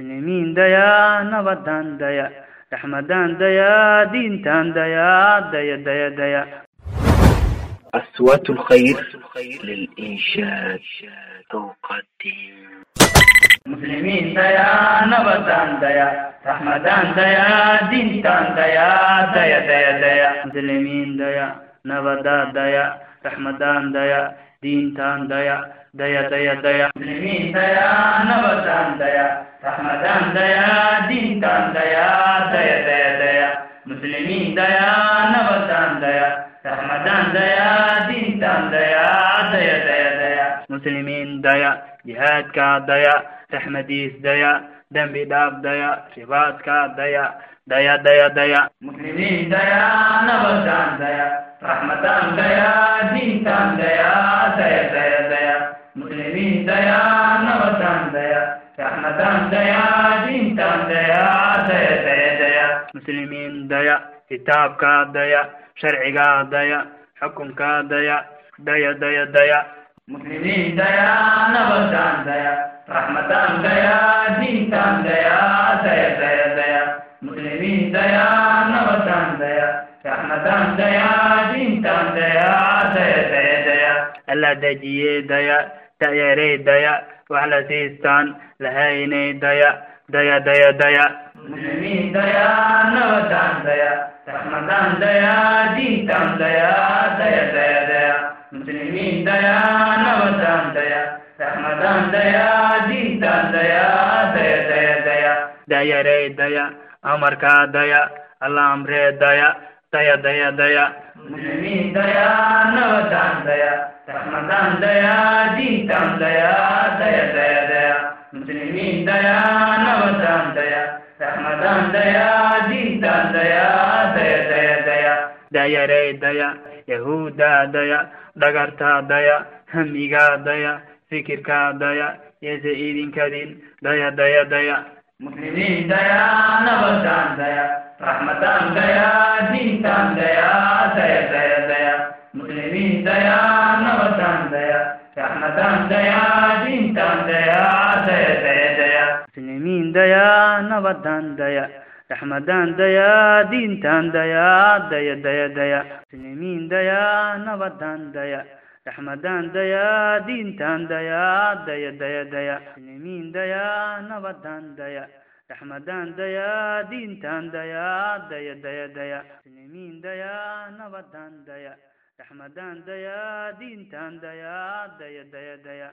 muslimiin daya nabadaan daya raxmadaan daya diintaan daya daya daya daya أصوات الخير للإنشاد تقدم مسلمين ديا نبتان ديا رحمتان ديا دينتان ديا ديا ديا ديا مسلمين ديا نبتان ديا raxmadan daya diintan daya daya daya daya muslimiin daya nabadan daya raxmadan daya diintan daya daya daya daya muslimiin daya nabadan daya raxmadan daya diintan daya daya daya daya muslimiin daya jihaadka daya raxmadiis daya dembi dhaaf daya ribaadka daya daya daya daya muslimiin daya nabadan daya raxmadan daya diintan daya daya daya daya. Muslimiin daya nabadan daya. Raxmadan daya diintan daya daya daya daya. Muslimiin daya kitaabka daya sharciga daya xukunka daya daya daya daya. Muslimiin daya nabadan daya. Raxmadan daya diintan daya daya daya daya. Muslimiin daya nabadan daya raxmadan daya diintan daya daya daya daya. Alla dejiye daya da'yarey daya wax la siistaan lahaynay daya daya daya daya. Muslimiin daya nabadan daya. Raxmadan daya diintan daya daya daya daya. Muslimiin daya nabadan daya. Raxmadan daya diintan daya daya daya daya. Da'yarey daya amarka daya alla amree daya daya daya muslimiin daya nabadan daya raxmadan daya diintan daya daya daya daya da'yarey daya yahuuda daya dhagarta daya hamiga daya fikirka daya yese idinkadin daya daya daya muslimiin daya nabadan daya raxmadan daya diintan daya daya daya daya muslimiin daya nabadan daya raxmadan daya diintan daya daya daya daya muslimiin daya nabadan daya raxmadan daya diintan daya daya daya daya muslimiin daya nabadan daya raxmadan daya diintan daya daya daya daya. Muslimiin daya nabadan daya. Raxmadan daya diintan daya daya daya daya. Muslimiin daya nabadan daya. Raxmadan daya diintan daya daya daya daya